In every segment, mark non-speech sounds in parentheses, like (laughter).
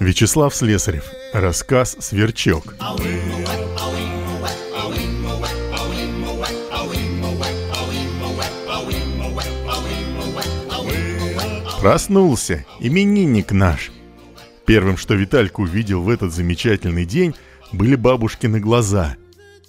Вячеслав Слесарев. Рассказ «Сверчок». Проснулся именинник наш. Первым, что Виталька увидел в этот замечательный день, были бабушкины глаза.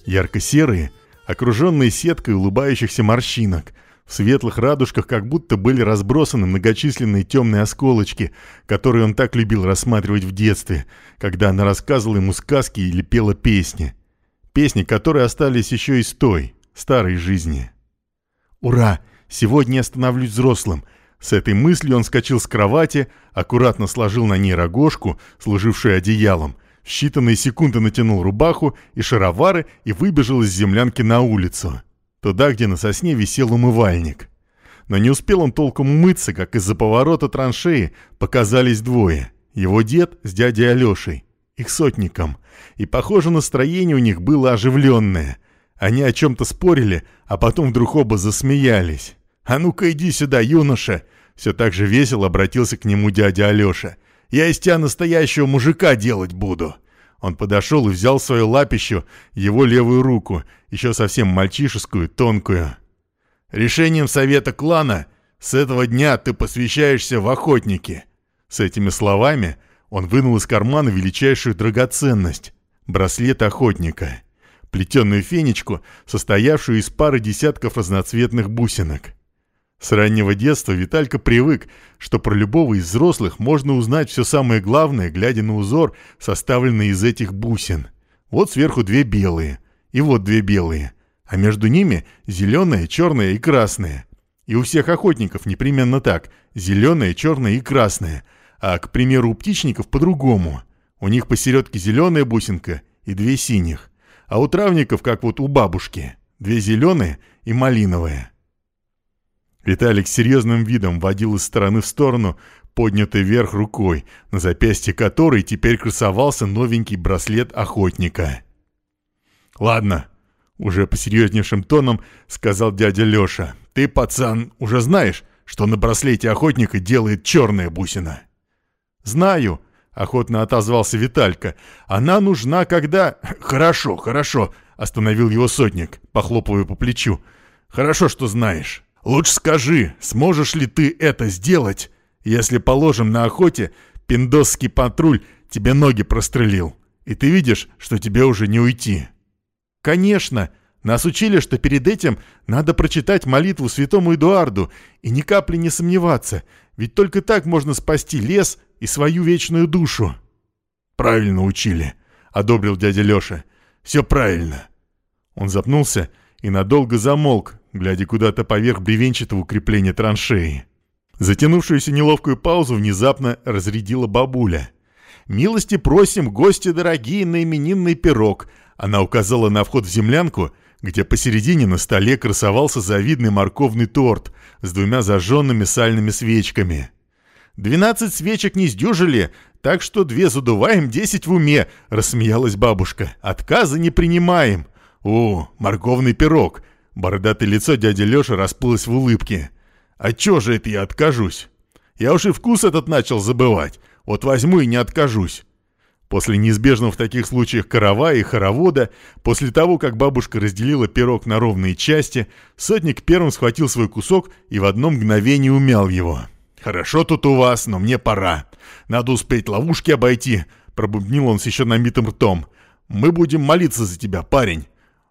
Ярко-серые, окруженные сеткой улыбающихся морщинок – в светлых радужках как будто были разбросаны многочисленные темные осколочки, которые он так любил рассматривать в детстве, когда она рассказывала ему сказки или пела песни. Песни, которые остались еще из той, старой жизни. «Ура! Сегодня я становлюсь взрослым!» С этой мыслью он скочил с кровати, аккуратно сложил на ней рогожку, служившую одеялом, в считанные секунды натянул рубаху и шаровары и выбежал из землянки на улицу. Туда, где на сосне висел умывальник. Но не успел он толком умыться, как из-за поворота траншеи показались двое. Его дед с дядей Алешей, их сотником. И, похоже, настроение у них было оживленное. Они о чем-то спорили, а потом вдруг оба засмеялись. «А ну-ка иди сюда, юноша!» Все так же весело обратился к нему дядя Алеша. «Я из тебя настоящего мужика делать буду!» Он подошел и взял свою лапищу, его левую руку, еще совсем мальчишескую, тонкую. «Решением совета клана с этого дня ты посвящаешься в охотники». С этими словами он вынул из кармана величайшую драгоценность — браслет охотника, плетеную фенечку, состоявшую из пары десятков разноцветных бусинок. С раннего детства Виталька привык, что про любого из взрослых можно узнать все самое главное, глядя на узор, составленный из этих бусин. Вот сверху две белые, и вот две белые, а между ними зеленая, черная и красная. И у всех охотников непременно так, зеленая, черная и красная, а, к примеру, у птичников по-другому. У них посередке зеленая бусинка и две синих, а у травников, как вот у бабушки, две зеленые и малиновая. Виталик серьезным видом водил из стороны в сторону, поднятой вверх рукой, на запястье которой теперь красовался новенький браслет охотника. «Ладно», — уже посерьезнейшим тоном сказал дядя Леша, «ты, пацан, уже знаешь, что на браслете охотника делает черная бусина?» «Знаю», — охотно отозвался Виталька. «Она нужна, когда...» (clears throat) «Хорошо, хорошо», — остановил его сотник, похлопывая по плечу. «Хорошо, что знаешь. Лучше скажи, сможешь ли ты это сделать, если, положим, на охоте пиндосский патруль тебе ноги прострелил, и ты видишь, что тебе уже не уйти?» «Конечно!» Нас учили, что перед этим надо прочитать молитву святому Эдуарду и ни капли не сомневаться, ведь только так можно спасти лес и свою вечную душу. «Правильно учили», — одобрил дядя Леша. «Все правильно». Он запнулся и надолго замолк, глядя куда-то поверх бревенчатого укрепления траншеи. Затянувшуюся неловкую паузу внезапно разрядила бабуля. «Милости просим, гости дорогие, на именинный пирог!» Она указала на вход в землянку, где посередине на столе красовался завидный морковный торт с двумя зажженными сальными свечками. «Двенадцать свечек не сдюжили, так что две задуваем, десять в уме», — рассмеялась бабушка. «Отказы не принимаем». «О, морковный пирог!» Бородатое лицо дяди Лёши расплылось в улыбке. «А чё же это я откажусь? Я уж и вкус этот начал забывать. Вот возьму и не откажусь». После неизбежного в таких случаях каравая и хоровода, после того, как бабушка разделила пирог на ровные части, сотник первым схватил свой кусок и в одно мгновение умял его. «Хорошо тут у вас, но мне пора. Надо успеть ловушки обойти», — пробубнил он с еще намитым ртом. «Мы будем молиться за тебя, парень.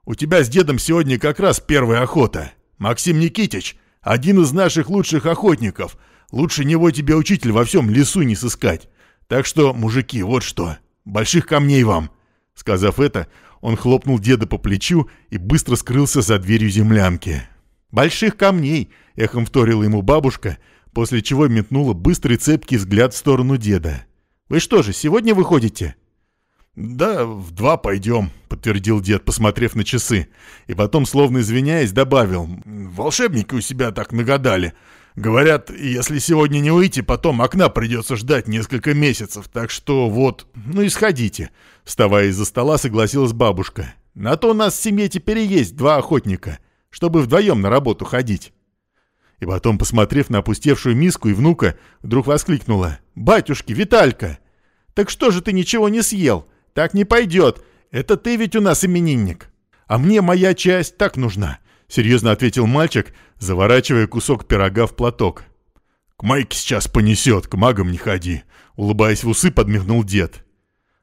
У тебя с дедом сегодня как раз первая охота. Максим Никитич, один из наших лучших охотников. Лучше него тебе учитель во всем лесу не сыскать. Так что, мужики, вот что. Больших камней вам!» Сказав это, он хлопнул деда по плечу и быстро скрылся за дверью землянки. «Больших камней!» — эхом вторила ему бабушка, после чего метнула быстрый цепкий взгляд в сторону деда. «Вы что же, сегодня выходите?» «Да, в два пойдем», — подтвердил дед, посмотрев на часы. И потом, словно извиняясь, добавил. «Волшебники у себя так нагадали. Говорят, если сегодня не выйти, потом окна придется ждать несколько месяцев. Так что вот, ну и сходите». Вставая из-за стола, согласилась бабушка. «На то у нас в семье теперь есть два охотника, чтобы вдвоем на работу ходить». И потом, посмотрев на опустевшую миску и внука, вдруг воскликнула. «Батюшки, Виталька!» Так что же ты ничего не съел? Так не пойдет. Это ты ведь у нас именинник. А мне моя часть так нужна, серьезно ответил мальчик, заворачивая кусок пирога в платок. К Майке сейчас понесет, к магам не ходи. Улыбаясь в усы, подмигнул дед.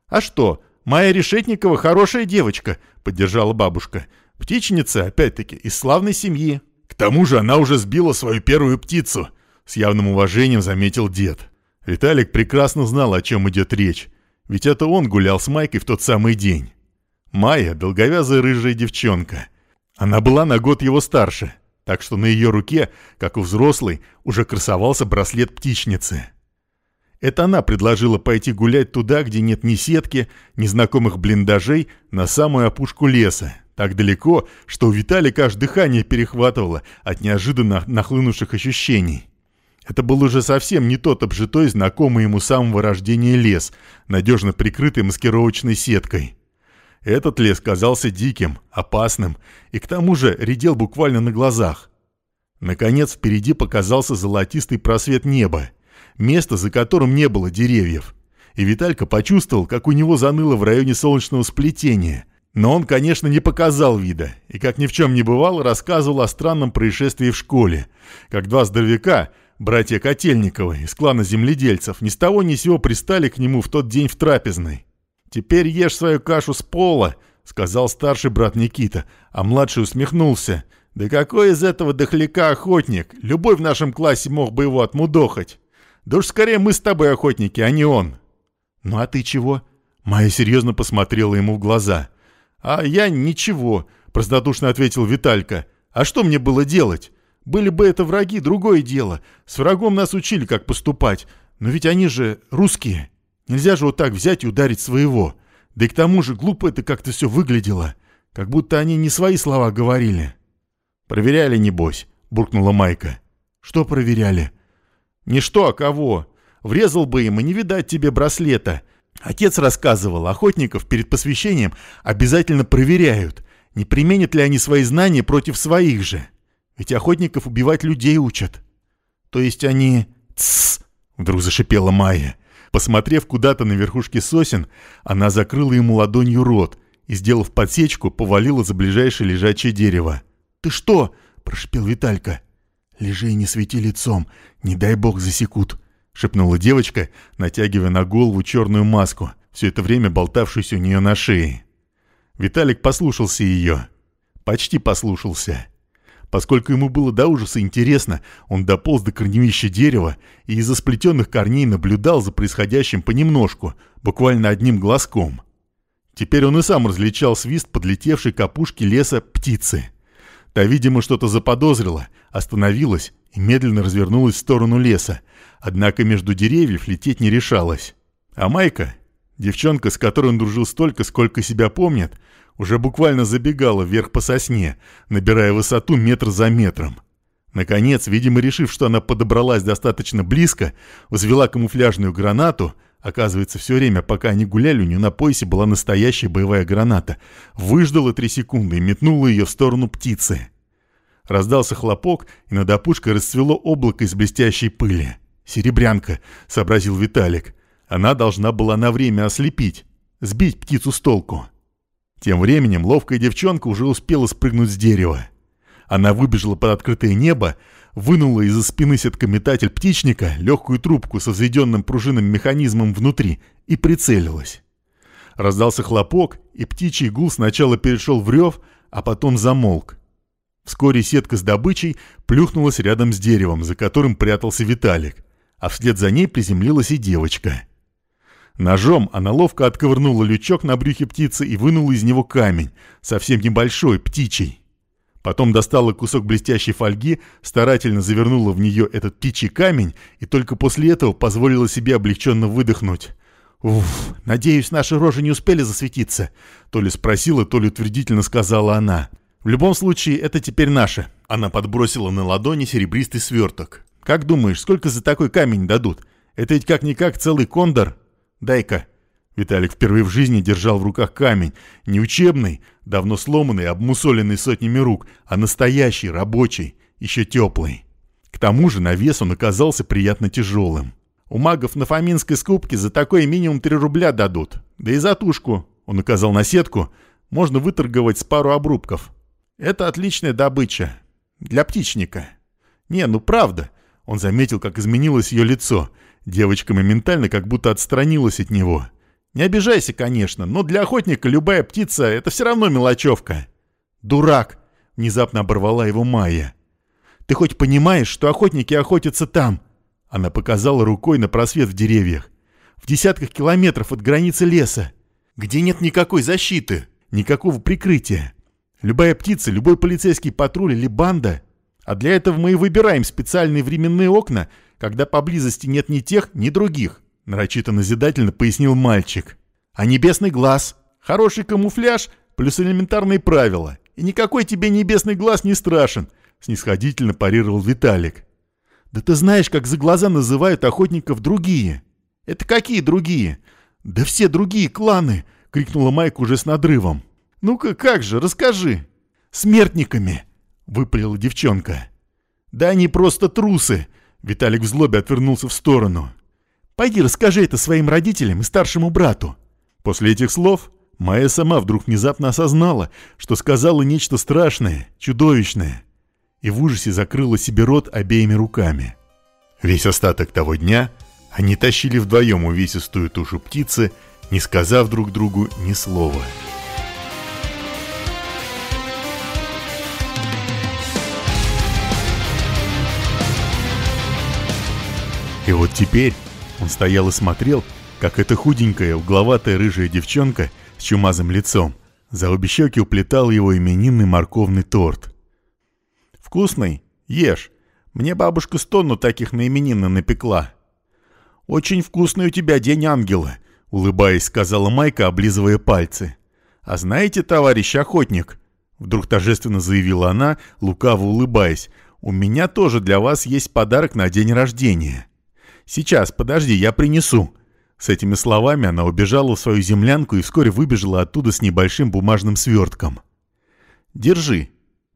А что, Майя Решетникова хорошая девочка, поддержала бабушка. Птичница, опять-таки, из славной семьи. К тому же она уже сбила свою первую птицу, с явным уважением заметил дед. Виталик прекрасно знал, о чем идет речь, ведь это он гулял с Майкой в тот самый день. Майя – долговязая рыжая девчонка. Она была на год его старше, так что на ее руке, как у взрослой, уже красовался браслет птичницы. Это она предложила пойти гулять туда, где нет ни сетки, ни знакомых блиндажей, на самую опушку леса, так далеко, что у Виталика аж дыхание перехватывало от неожиданно нахлынувших ощущений. Это был уже совсем не тот обжитой, знакомый ему с самого рождения лес, надежно прикрытый маскировочной сеткой. Этот лес казался диким, опасным и к тому же редел буквально на глазах. Наконец впереди показался золотистый просвет неба, место, за которым не было деревьев. И Виталька почувствовал, как у него заныло в районе солнечного сплетения. Но он, конечно, не показал вида, и, как ни в чем не бывало, рассказывал о странном происшествии в школе, как два здоровяка – Братья Котельниковы из клана земледельцев ни с того ни сего пристали к нему в тот день в трапезной. «Теперь ешь свою кашу с пола», — сказал старший брат Никита, а младший усмехнулся. «Да какой из этого дохляка охотник? Любой в нашем классе мог бы его отмудохать. Да уж скорее мы с тобой охотники, а не он». «Ну а ты чего?» Майя серьезно посмотрела ему в глаза. «А я ничего», — простодушно ответил Виталька. «А что мне было делать? Были бы это враги, другое дело. С врагом нас учили, как поступать. Но ведь они же русские. Нельзя же вот так взять и ударить своего. Да и к тому же глупо это как-то все выглядело. Как будто они не свои слова говорили. «Проверяли, небось», — буркнула Майка. «Что проверяли?» «Не что, а кого. Врезал бы им, и не видать тебе браслета. Отец рассказывал, охотников перед посвящением обязательно проверяют, не применят ли они свои знания против своих же». Ведь охотников убивать людей учат. То есть они... Тссс! Вдруг зашипела Майя. Посмотрев куда-то на верхушке сосен, она закрыла ему ладонью рот и, сделав подсечку, повалила за ближайшее лежачее дерево. «Ты что?» – прошипел Виталька. «Лежи и не свети лицом, не дай бог засекут», – шепнула девочка, натягивая на голову черную маску, все это время болтавшуюся у нее на шее. Виталик послушался ее. Почти послушался. Поскольку ему было до ужаса интересно, он дополз до корневища дерева и из-за сплетенных корней наблюдал за происходящим понемножку, буквально одним глазком. Теперь он и сам различал свист подлетевшей к опушке леса птицы. Та, видимо, что-то заподозрила, остановилась и медленно развернулась в сторону леса, однако между деревьев лететь не решалась. А Майка, девчонка, с которой он дружил столько, сколько себя помнит, уже буквально забегала вверх по сосне, набирая высоту метр за метром. Наконец, видимо, решив, что она подобралась достаточно близко, взвела камуфляжную гранату, оказывается, все время, пока они гуляли, у нее на поясе была настоящая боевая граната, выждала три секунды и метнула ее в сторону птицы. Раздался хлопок, и над опушкой расцвело облако из блестящей пыли. «Серебрянка», — сообразил Виталик. «Она должна была на время ослепить, сбить птицу с толку». Тем временем ловкая девчонка уже успела спрыгнуть с дерева. Она выбежала под открытое небо, вынула из-за спины сеткометатель птичника легкую трубку со взведенным пружинным механизмом внутри и прицелилась. Раздался хлопок, и птичий гул сначала перешел в рев, а потом замолк. Вскоре сетка с добычей плюхнулась рядом с деревом, за которым прятался Виталик, а вслед за ней приземлилась и девочка — Ножом она ловко отковырнула лючок на брюхе птицы и вынула из него камень, совсем небольшой, птичий. Потом достала кусок блестящей фольги, старательно завернула в нее этот птичий камень и только после этого позволила себе облегченно выдохнуть. «Уф, надеюсь, наши рожи не успели засветиться», — то ли спросила, то ли утвердительно сказала она. «В любом случае, это теперь наше». Она подбросила на ладони серебристый сверток. «Как думаешь, сколько за такой камень дадут? Это ведь как-никак целый кондор». Дай-ка». Виталик впервые в жизни держал в руках камень, не учебный, давно сломанный, обмусоленный сотнями рук, а настоящий, рабочий, еще теплый. К тому же на вес он оказался приятно тяжелым. У магов на Фоминской скупке за такой минимум 3 рубля дадут. Да и за тушку, он указал на сетку, можно выторговать с пару обрубков. Это отличная добыча. Для птичника. Не, ну правда. Он заметил, как изменилось ее лицо. Девочка моментально как будто отстранилась от него. Не обижайся, конечно, но для охотника любая птица — это все равно мелочевка. Дурак! Внезапно оборвала его Майя. Ты хоть понимаешь, что охотники охотятся там? Она показала рукой на просвет в деревьях. В десятках километров от границы леса. Где нет никакой защиты, никакого прикрытия. Любая птица, любой полицейский патруль или банда. А для этого мы и выбираем специальные временные окна, когда поблизости нет ни тех, ни других. Нарочито назидательно пояснил мальчик. А небесный глаз, хороший камуфляж, плюс элементарные правила. И никакой тебе небесный глаз не страшен, снисходительно парировал Виталик. Да ты знаешь, как за глаза называют охотников другие. Это какие другие? Да все другие кланы, крикнула Майк уже с надрывом. Ну-ка, как же, расскажи. Смертниками, выпалила девчонка. Да они просто трусы. Виталик в злобе отвернулся в сторону. Пойди расскажи это своим родителям и старшему брату. После этих слов Майя сама вдруг внезапно осознала, что сказала нечто страшное, чудовищное и в ужасе закрыла себе рот обеими руками. Весь остаток того дня они тащили вдвоем увесистую тушу птицы, не сказав друг другу ни слова. И вот теперь он стоял и смотрел, как эта худенькая, угловатая рыжая девчонка с чумазым лицом за обе щеки уплетала его именинный морковный торт. Вкусный? Ешь. Мне бабушка стонну таких на именины напекла. Очень вкусный у тебя день ангела, улыбаясь, сказала Майка, облизывая пальцы. А знаете, товарищ охотник, вдруг торжественно заявила она, лукаво улыбаясь, у меня тоже для вас есть подарок на день рождения. Сейчас, подожди, я принесу. С этими словами она убежала в свою землянку и вскоре выбежала оттуда с небольшим бумажным свертком. «Держи»,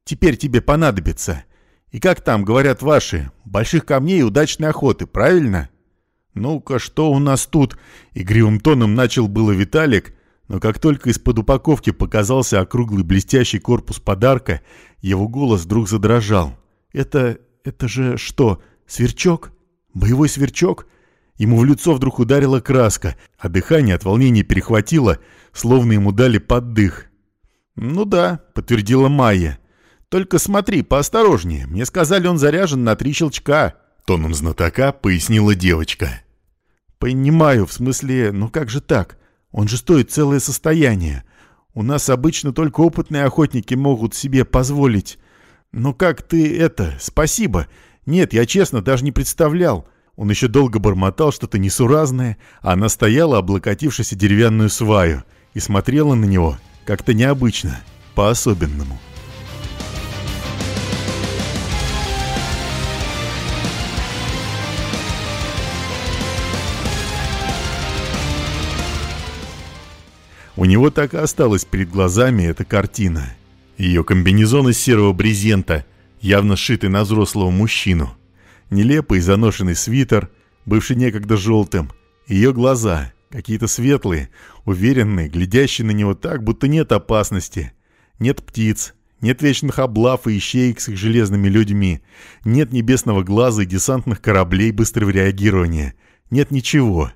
теперь тебе понадобится. И как там, говорят ваши, больших камней и удачной охоты, правильно? Ну-ка, что у нас тут? Игривым тоном начал было Виталик, но как только из-под упаковки показался округлый блестящий корпус подарка, его голос вдруг задрожал. «Это... это же что, сверчок? Боевой сверчок?» Ему в лицо вдруг ударила краска, а дыхание от волнения перехватило, словно ему дали поддых. «Ну да», — подтвердила Майя. Только смотри, поосторожнее. Мне сказали, он заряжен на три щелчка». Тоном знатока пояснила девочка. «Понимаю, в смысле, ну как же так? Он же стоит целое состояние. У нас обычно только опытные охотники могут себе позволить. Но как ты это? Спасибо. Нет, я честно даже не представлял». Он еще долго бормотал что-то несуразное, а она стояла, облокотившись деревянную сваю, и смотрела на него как-то необычно, по-особенному. У него так и осталась перед глазами эта картина. Ее комбинезон из серого брезента, явно сшитый на взрослого мужчину. Нелепый заношенный свитер, бывший некогда желтым. Ее глаза, какие-то светлые, уверенные, глядящие на него так, будто нет опасности. Нет птиц, нет вечных облав и ищеек с их железными людьми. Нет небесного глаза и десантных кораблей быстрого реагирования. Нет ничего.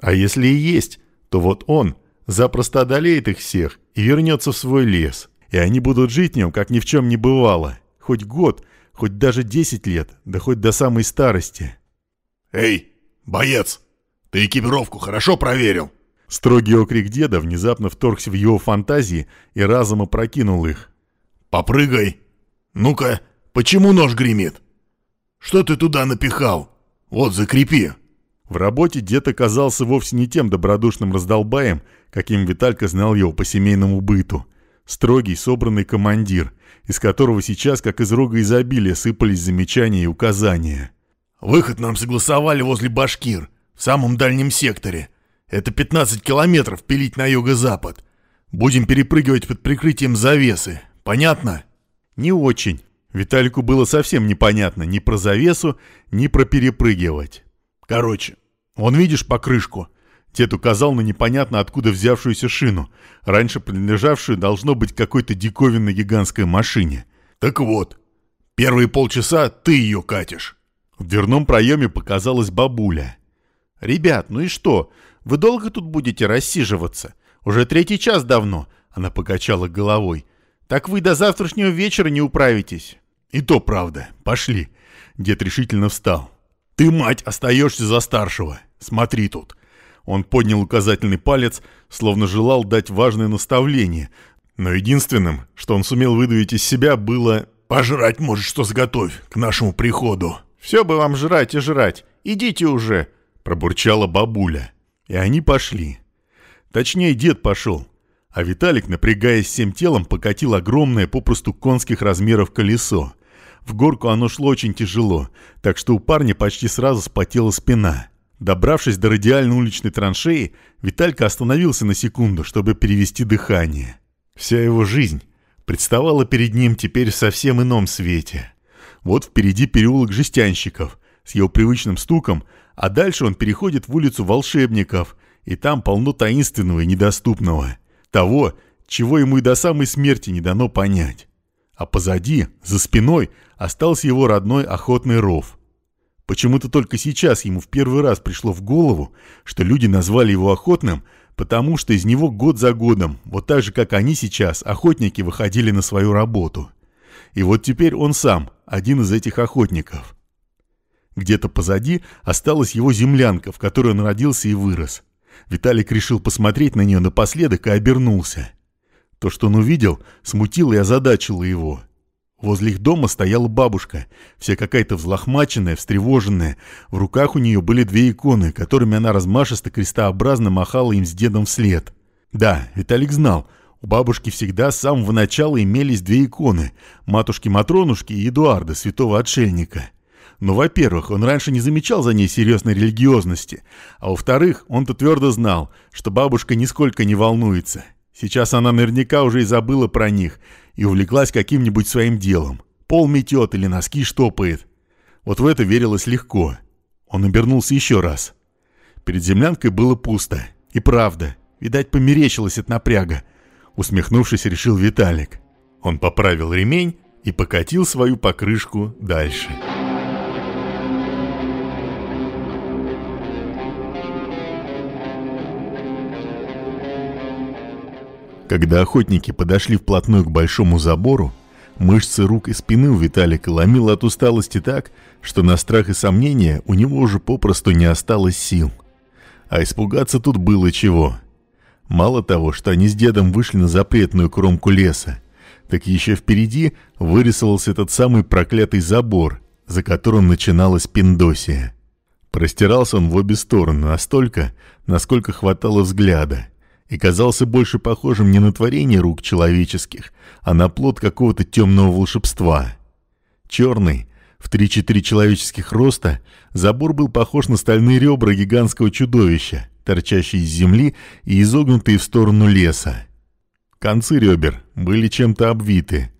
А если и есть, то вот он — запросто одолеет их всех и вернется в свой лес. И они будут жить в нем, как ни в чем не бывало. Хоть год, хоть даже десять лет, да хоть до самой старости. «Эй, боец, ты экипировку хорошо проверил?» Строгий окрик деда внезапно вторгся в его фантазии и разом опрокинул их. «Попрыгай! Ну-ка, почему нож гремит? Что ты туда напихал? Вот, закрепи!» В работе дед оказался вовсе не тем добродушным раздолбаем, каким Виталька знал его по семейному быту. Строгий, собранный командир, из которого сейчас, как из рога изобилия, сыпались замечания и указания. «Выход нам согласовали возле Башкир, в самом дальнем секторе. Это 15 километров пилить на юго-запад. Будем перепрыгивать под прикрытием завесы. Понятно?» «Не очень». Виталику было совсем непонятно ни про завесу, ни про перепрыгивать. Короче, Вон видишь покрышку?» Дед указал на непонятно откуда взявшуюся шину, раньше принадлежавшую, должно быть, какой-то диковинной гигантской машине. «Так вот, первые полчаса ты ее катишь». В дверном проеме показалась бабуля. «Ребят, ну и что? Вы долго тут будете рассиживаться? Уже третий час давно», — она покачала головой. «Так вы до завтрашнего вечера не управитесь». «И то правда. Пошли». Дед решительно встал. «Ты, мать, остаешься за старшего. Смотри тут». Он поднял указательный палец, словно желал дать важное наставление, но единственным, что он сумел выдавить из себя, было «Пожрать, может, что сготовь к нашему приходу». «Все бы вам жрать и жрать. Идите уже», — пробурчала бабуля. И они пошли. Точнее, дед пошел. А Виталик, напрягаясь всем телом, покатил огромное, попросту конских размеров колесо. В горку оно шло очень тяжело, так что у парня почти сразу спотела спина. Добравшись до радиальной уличной траншеи, Виталька остановился на секунду, чтобы перевести дыхание. Вся его жизнь представала перед ним теперь в совсем ином свете. Вот впереди переулок жестянщиков с его привычным стуком, а дальше он переходит в улицу волшебников, и там полно таинственного и недоступного. Того, чего ему и до самой смерти не дано понять. А позади, за спиной, остался его родной охотный ров. Почему-то только сейчас ему в первый раз пришло в голову, что люди назвали его охотным, потому что из него год за годом, вот так же, как они сейчас, охотники выходили на свою работу. И вот теперь он сам, один из этих охотников. Где-то позади осталась его землянка, в которой он родился и вырос. Виталик решил посмотреть на нее напоследок и обернулся. То, что он увидел, смутило и озадачило его. Возле их дома стояла бабушка, вся какая-то взлохмаченная, встревоженная. В руках у нее были две иконы, которыми она размашисто крестообразно махала им с дедом вслед. Да, Виталик знал, у бабушки всегда с самого начала имелись две иконы – матушки-матронушки и Эдуарда, святого отшельника. Но, во-первых, он раньше не замечал за ней серьезной религиозности, а во-вторых, он-то твердо знал, что бабушка нисколько не волнуется – Сейчас она наверняка уже и забыла про них и увлеклась каким-нибудь своим делом. Пол метет или носки штопает. Вот в это верилось легко. Он обернулся еще раз. Перед землянкой было пусто. И правда, видать, померещилось от напряга. Усмехнувшись, решил Виталик. Он поправил ремень и покатил свою покрышку дальше. Когда охотники подошли вплотную к большому забору, мышцы рук и спины у Виталика ломило от усталости так, что на страх и сомнения у него уже попросту не осталось сил. А испугаться тут было чего. Мало того, что они с дедом вышли на запретную кромку леса, так еще впереди вырисовался этот самый проклятый забор, за которым начиналась Пиндосия. Простирался он в обе стороны настолько, насколько хватало взгляда – и казался больше похожим не на творение рук человеческих, а на плод какого-то темного волшебства. Черный, в 3-4 человеческих роста, забор был похож на стальные ребра гигантского чудовища, торчащие из земли и изогнутые в сторону леса. Концы ребер были чем-то обвиты.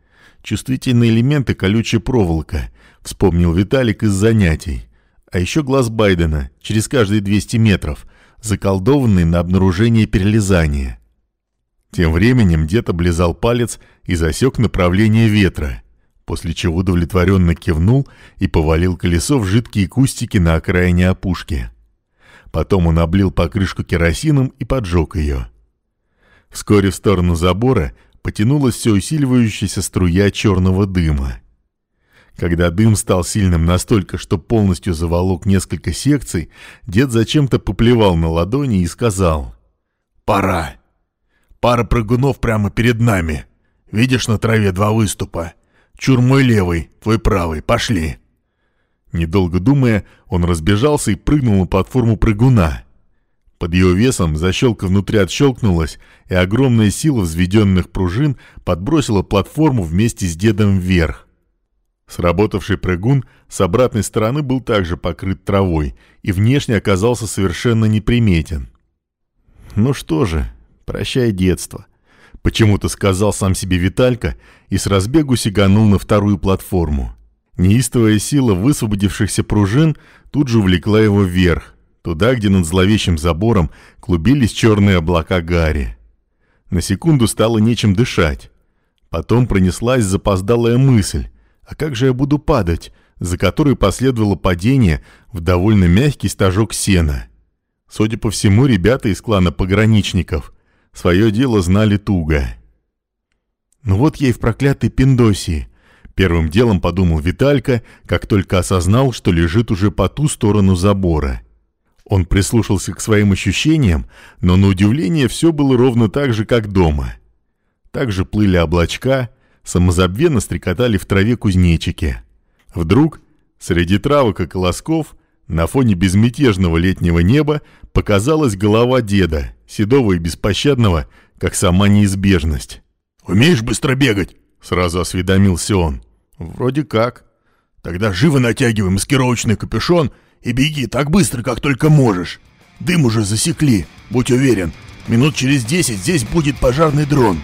Чувствительные элементы колючая проволока, вспомнил Виталик из занятий. А еще глаз Байдена через каждые 200 метров – заколдованный на обнаружение перелезания. Тем временем дед облизал палец и засек направление ветра, после чего удовлетворенно кивнул и повалил колесо в жидкие кустики на окраине опушки. Потом он облил покрышку керосином и поджег ее. Вскоре в сторону забора потянулась все усиливающаяся струя черного дыма. Когда дым стал сильным настолько, что полностью заволок несколько секций, дед зачем-то поплевал на ладони и сказал «Пора! Пара прыгунов прямо перед нами. Видишь на траве два выступа? Чур мой левый, твой правый, пошли!» Недолго думая, он разбежался и прыгнул на платформу прыгуна. Под его весом защелка внутри отщелкнулась, и огромная сила взведенных пружин подбросила платформу вместе с дедом вверх. Сработавший прыгун с обратной стороны был также покрыт травой и внешне оказался совершенно неприметен. «Ну что же, прощай детство», — почему-то сказал сам себе Виталька и с разбегу сиганул на вторую платформу. Неистовая сила высвободившихся пружин тут же увлекла его вверх, туда, где над зловещим забором клубились черные облака гари. На секунду стало нечем дышать. Потом пронеслась запоздалая мысль, а как же я буду падать, за которой последовало падение в довольно мягкий стажок сена. Судя по всему, ребята из клана пограничников свое дело знали туго. Ну вот я и в проклятой Пиндосии. Первым делом подумал Виталька, как только осознал, что лежит уже по ту сторону забора. Он прислушался к своим ощущениям, но на удивление все было ровно так же, как дома. Также плыли облачка, самозабвенно стрекотали в траве кузнечики. Вдруг, среди травок и колосков, на фоне безмятежного летнего неба показалась голова деда, седого и беспощадного, как сама неизбежность. «Умеешь быстро бегать?» — сразу осведомился он. «Вроде как. Тогда живо натягивай маскировочный капюшон и беги так быстро, как только можешь. Дым уже засекли, будь уверен. Минут через десять здесь будет пожарный дрон».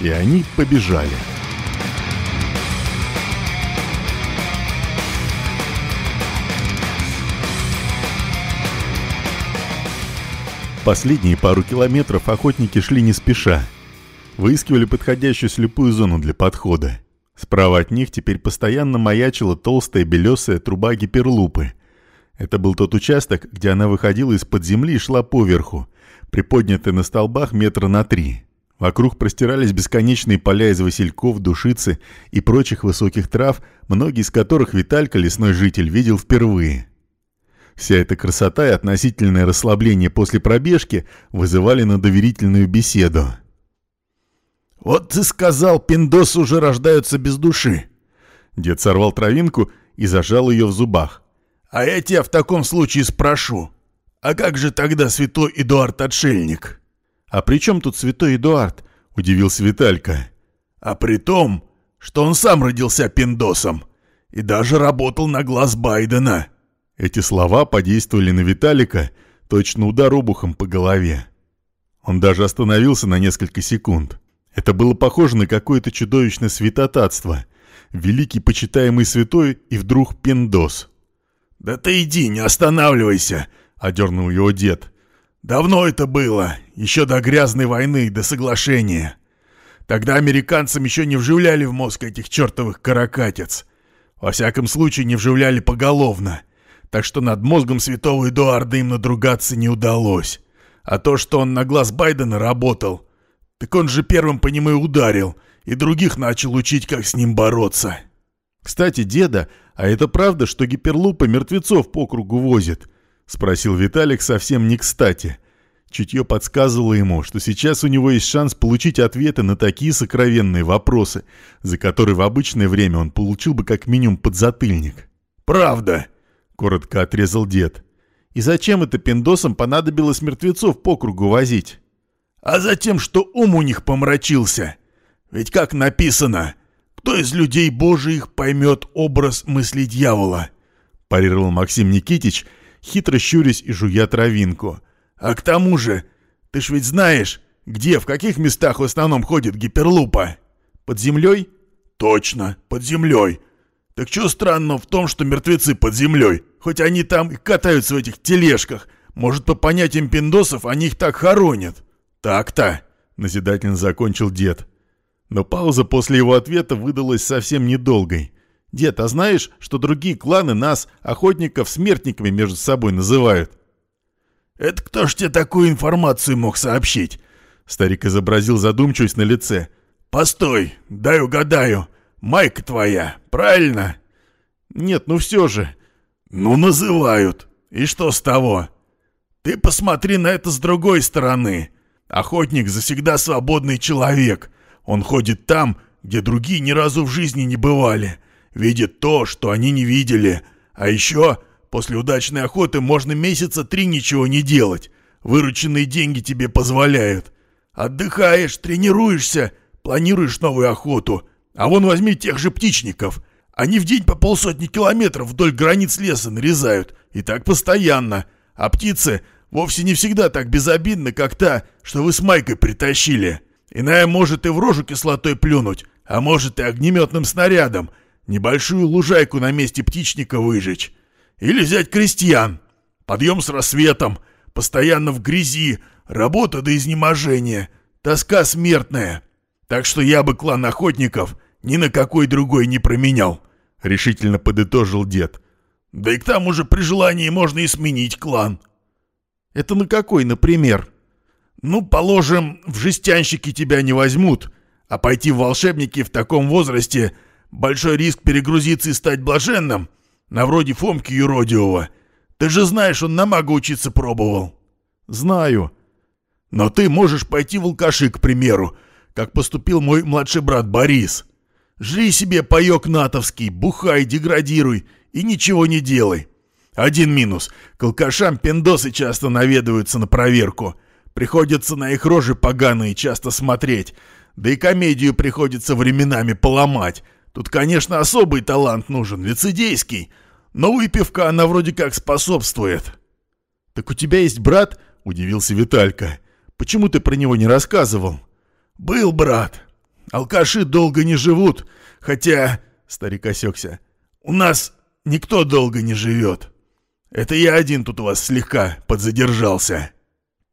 И они побежали. Последние пару километров охотники шли не спеша. Выискивали подходящую слепую зону для подхода. Справа от них теперь постоянно маячила толстая белесая труба гиперлупы. Это был тот участок, где она выходила из-под земли и шла поверху, приподнятая на столбах метра на три. Вокруг простирались бесконечные поля из васильков, душицы и прочих высоких трав, многие из которых Виталька, лесной житель, видел впервые. Вся эта красота и относительное расслабление после пробежки вызывали на доверительную беседу. «Вот ты сказал, пиндосы уже рождаются без души!» Дед сорвал травинку и зажал ее в зубах. «А я тебя в таком случае спрошу, а как же тогда святой Эдуард-отшельник?» «А при чем тут святой Эдуард?» — удивился Виталька. «А при том, что он сам родился пиндосом и даже работал на глаз Байдена». Эти слова подействовали на Виталика, точно удар обухом по голове. Он даже остановился на несколько секунд. Это было похоже на какое-то чудовищное святотатство. Великий почитаемый святой и вдруг пиндос. «Да ты иди, не останавливайся!» — одернул его дед. «Давно это было, еще до грязной войны, до соглашения. Тогда американцам еще не вживляли в мозг этих чертовых каракатиц. Во всяком случае, не вживляли поголовно так что над мозгом святого Эдуарда им надругаться не удалось. А то, что он на глаз Байдена работал, так он же первым по нему и ударил, и других начал учить, как с ним бороться. «Кстати, деда, а это правда, что гиперлупа мертвецов по кругу возит?» — спросил Виталик совсем не кстати. Чутье подсказывало ему, что сейчас у него есть шанс получить ответы на такие сокровенные вопросы, за которые в обычное время он получил бы как минимум подзатыльник. «Правда!» — коротко отрезал дед. «И зачем это пиндосам понадобилось мертвецов по кругу возить?» «А затем, что ум у них помрачился. Ведь как написано, кто из людей божьих поймет образ мысли дьявола?» парировал Максим Никитич, хитро щурясь и жуя травинку. «А к тому же, ты ж ведь знаешь, где, в каких местах в основном ходит гиперлупа? Под землей?» «Точно, под землей. Так что странно в том, что мертвецы под землей? Хоть они там и катаются в этих тележках. Может, по понятиям пиндосов они их так хоронят. Так-то, назидательно закончил дед. Но пауза после его ответа выдалась совсем недолгой. «Дед, а знаешь, что другие кланы нас, охотников, смертниками между собой называют?» «Это кто ж тебе такую информацию мог сообщить?» Старик изобразил задумчивость на лице. «Постой, дай угадаю. Майка твоя, правильно?» «Нет, ну все же». «Ну, называют. И что с того? Ты посмотри на это с другой стороны. Охотник завсегда свободный человек. Он ходит там, где другие ни разу в жизни не бывали. Видит то, что они не видели. А еще после удачной охоты можно месяца три ничего не делать. Вырученные деньги тебе позволяют. Отдыхаешь, тренируешься, планируешь новую охоту. А вон возьми тех же птичников. Они в день по полсотни километров вдоль границ леса нарезают. И так постоянно. А птицы вовсе не всегда так безобидны, как та, что вы с Майкой притащили. Иная может и в рожу кислотой плюнуть, а может и огнеметным снарядом. Небольшую лужайку на месте птичника выжечь. Или взять крестьян. Подъем с рассветом, постоянно в грязи, работа до изнеможения, тоска смертная. Так что я бы клан охотников ни на какой другой не променял», — решительно подытожил дед. «Да и к тому же при желании можно и сменить клан». «Это на какой, например?» «Ну, положим, в жестянщики тебя не возьмут, а пойти в волшебники в таком возрасте — большой риск перегрузиться и стать блаженным, на вроде Фомки Юродиова. Ты же знаешь, он на мага учиться пробовал». «Знаю». «Но ты можешь пойти в алкаши, к примеру, как поступил мой младший брат Борис. Жри себе паёк натовский, бухай, деградируй и ничего не делай. Один минус. К алкашам пиндосы часто наведываются на проверку. Приходится на их рожи поганые часто смотреть. Да и комедию приходится временами поломать. Тут, конечно, особый талант нужен, лицедейский. Но выпивка она вроде как способствует. «Так у тебя есть брат?» — удивился Виталька. «Почему ты про него не рассказывал?» «Был брат. Алкаши долго не живут, хотя...» — старик осекся. «У нас никто долго не живет. Это я один тут у вас слегка подзадержался».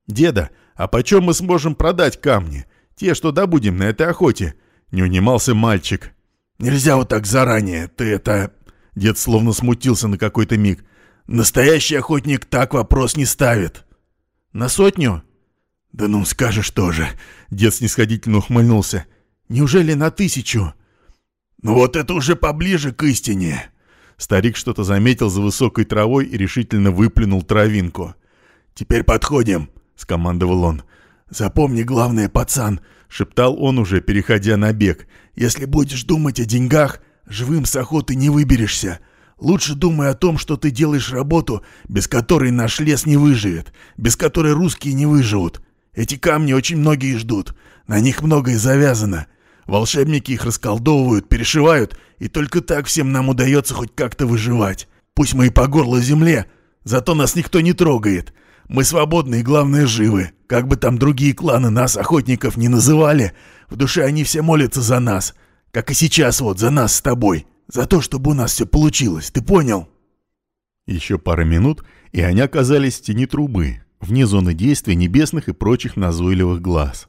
«Деда, а почем мы сможем продать камни? Те, что добудем на этой охоте?» — не унимался мальчик. «Нельзя вот так заранее, ты это...» Дед словно смутился на какой-то миг. «Настоящий охотник так вопрос не ставит». «На сотню?» «Да ну, скажешь тоже». Дед снисходительно ухмыльнулся. «Неужели на тысячу?» «Ну вот это уже поближе к истине». Старик что-то заметил за высокой травой и решительно выплюнул травинку. «Теперь подходим», — скомандовал он. «Запомни главное, пацан», — шептал он уже, переходя на бег. «Если будешь думать о деньгах, живым с охоты не выберешься. Лучше думай о том, что ты делаешь работу, без которой наш лес не выживет, без которой русские не выживут. Эти камни очень многие ждут, на них многое завязано. Волшебники их расколдовывают, перешивают, и только так всем нам удается хоть как-то выживать. Пусть мы и по горло земле, зато нас никто не трогает. Мы свободны и, главное, живы. Как бы там другие кланы нас, охотников, не называли, в душе они все молятся за нас. Как и сейчас вот, за нас с тобой. За то, чтобы у нас все получилось. Ты понял?» Еще пара минут, и они оказались в тени трубы, вне зоны действия небесных и прочих назойливых глаз.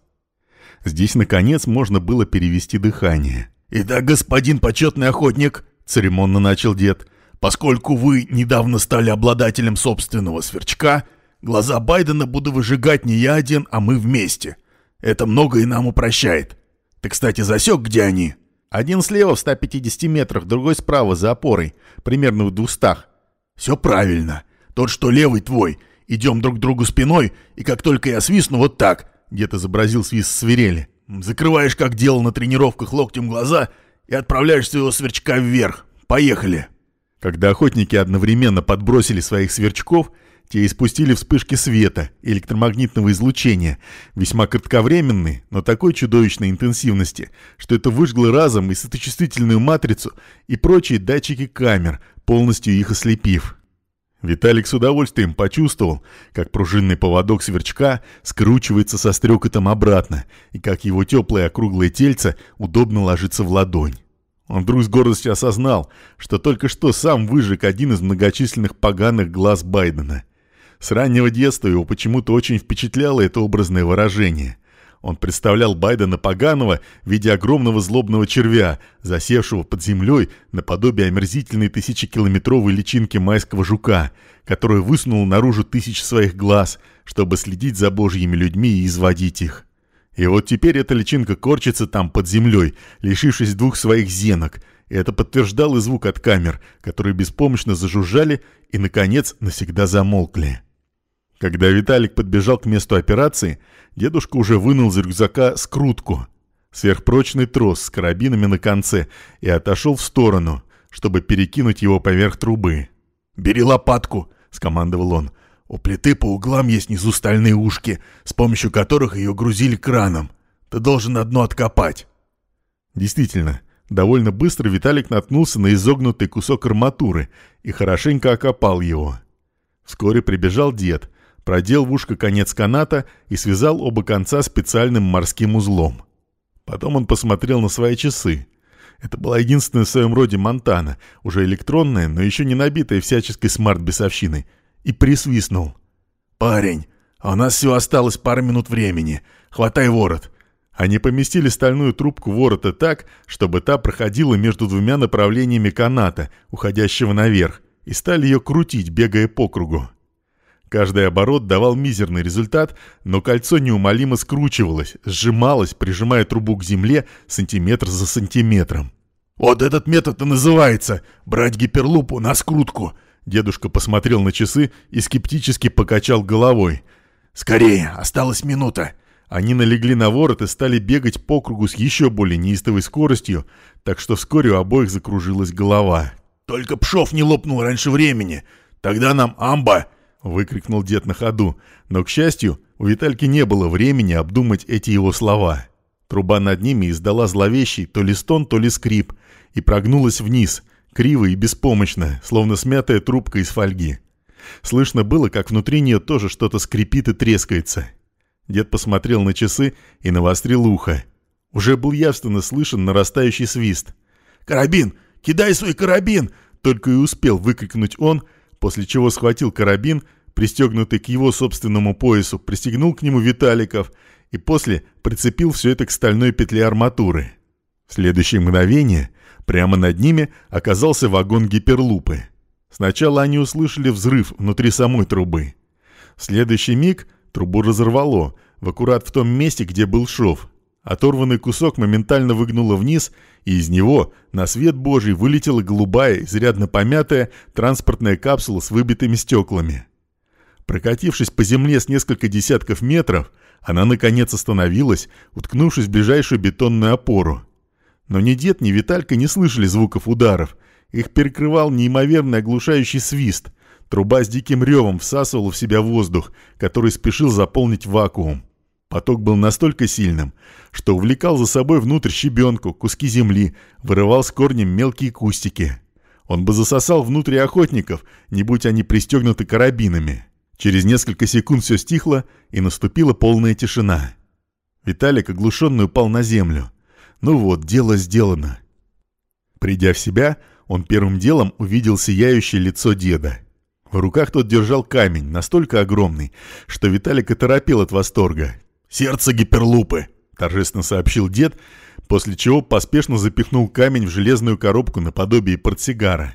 Здесь, наконец, можно было перевести дыхание. «Итак, господин почетный охотник», — церемонно начал дед, «поскольку вы недавно стали обладателем собственного сверчка, — Глаза Байдена буду выжигать не я один, а мы вместе. Это многое нам упрощает. Ты, кстати, засек, где они?» «Один слева в 150 метрах, другой справа, за опорой. Примерно в двухстах». «Все правильно. Тот, что левый твой. Идем друг к другу спиной, и как только я свистну, вот так...» Дед изобразил свист свирели. «Закрываешь, как делал на тренировках, локтем глаза и отправляешь своего сверчка вверх. Поехали!» Когда охотники одновременно подбросили своих сверчков, те испустили вспышки света и электромагнитного излучения, весьма кратковременные, но такой чудовищной интенсивности, что это выжгло разом и светочувствительную матрицу и прочие датчики камер, полностью их ослепив. Виталик с удовольствием почувствовал, как пружинный поводок сверчка скручивается со стрекотом обратно, и как его теплое округлое тельце удобно ложится в ладонь. Он вдруг с гордостью осознал, что только что сам выжег один из многочисленных поганых глаз Байдена. С раннего детства его почему-то очень впечатляло это образное выражение. Он представлял Байдена поганого в виде огромного злобного червя, засевшего под землей наподобие омерзительной тысячекилометровой личинки майского жука, которая высунула наружу тысячи своих глаз, чтобы следить за божьими людьми и изводить их. И вот теперь эта личинка корчится там под землей, лишившись двух своих зенок, и это подтверждал и звук от камер, которые беспомощно зажужжали и, наконец, навсегда замолкли. Когда Виталик подбежал к месту операции, дедушка уже вынул из рюкзака скрутку, сверхпрочный трос с карабинами на конце, и отошел в сторону, чтобы перекинуть его поверх трубы. «Бери лопатку!» — скомандовал он. «У плиты по углам есть внизу стальные ушки, с помощью которых ее грузили краном. Ты должен одно откопать». Действительно, довольно быстро Виталик наткнулся на изогнутый кусок арматуры и хорошенько окопал его. Вскоре прибежал дед — продел в ушко конец каната и связал оба конца специальным морским узлом. Потом он посмотрел на свои часы. Это была единственная в своем роде Монтана, уже электронная, но еще не набитая всяческой смарт-бесовщиной, и присвистнул. «Парень, а у нас все осталось пара минут времени. Хватай ворот». Они поместили стальную трубку ворота так, чтобы та проходила между двумя направлениями каната, уходящего наверх, и стали ее крутить, бегая по кругу. Каждый оборот давал мизерный результат, но кольцо неумолимо скручивалось, сжималось, прижимая трубу к земле сантиметр за сантиметром. «Вот этот метод и называется «брать гиперлупу на скрутку», Дедушка посмотрел на часы и скептически покачал головой. «Скорее, осталась минута!» Они налегли на ворот и стали бегать по кругу с еще более неистовой скоростью, так что вскоре у обоих закружилась голова. «Только Пшов не лопнул раньше времени! Тогда нам амба!» — выкрикнул дед на ходу. Но, к счастью, у Витальки не было времени обдумать эти его слова. Труба над ними издала зловещий то ли стон, то ли скрип и прогнулась вниз, криво и беспомощно, словно смятая трубка из фольги. Слышно было, как внутри нее тоже что-то скрипит и трескается. Дед посмотрел на часы и навострил ухо. Уже был явственно слышен нарастающий свист. «Карабин! Кидай свой карабин!» Только и успел выкрикнуть он, после чего схватил карабин, пристегнутый к его собственному поясу, пристегнул к нему Виталиков и после прицепил все это к стальной петле арматуры. В следующее мгновение Прямо над ними оказался вагон гиперлупы. Сначала они услышали взрыв внутри самой трубы. В следующий миг трубу разорвало, в аккурат в том месте, где был шов. Оторванный кусок моментально выгнуло вниз, и из него на свет божий вылетела голубая, изрядно помятая транспортная капсула с выбитыми стеклами. Прокатившись по земле с несколько десятков метров, она наконец остановилась, уткнувшись в ближайшую бетонную опору. Но ни дед, ни Виталька не слышали звуков ударов. Их перекрывал неимоверный оглушающий свист. Труба с диким ревом всасывала в себя воздух, который спешил заполнить вакуум. Поток был настолько сильным, что увлекал за собой внутрь щебенку, куски земли, вырывал с корнем мелкие кустики. Он бы засосал внутрь охотников, не будь они пристегнуты карабинами. Через несколько секунд все стихло, и наступила полная тишина. Виталик оглушенный упал на землю. Ну вот, дело сделано. Придя в себя, он первым делом увидел сияющее лицо деда. В руках тот держал камень, настолько огромный, что Виталик оторопел от восторга. «Сердце гиперлупы!» – торжественно сообщил дед, после чего поспешно запихнул камень в железную коробку наподобие портсигара.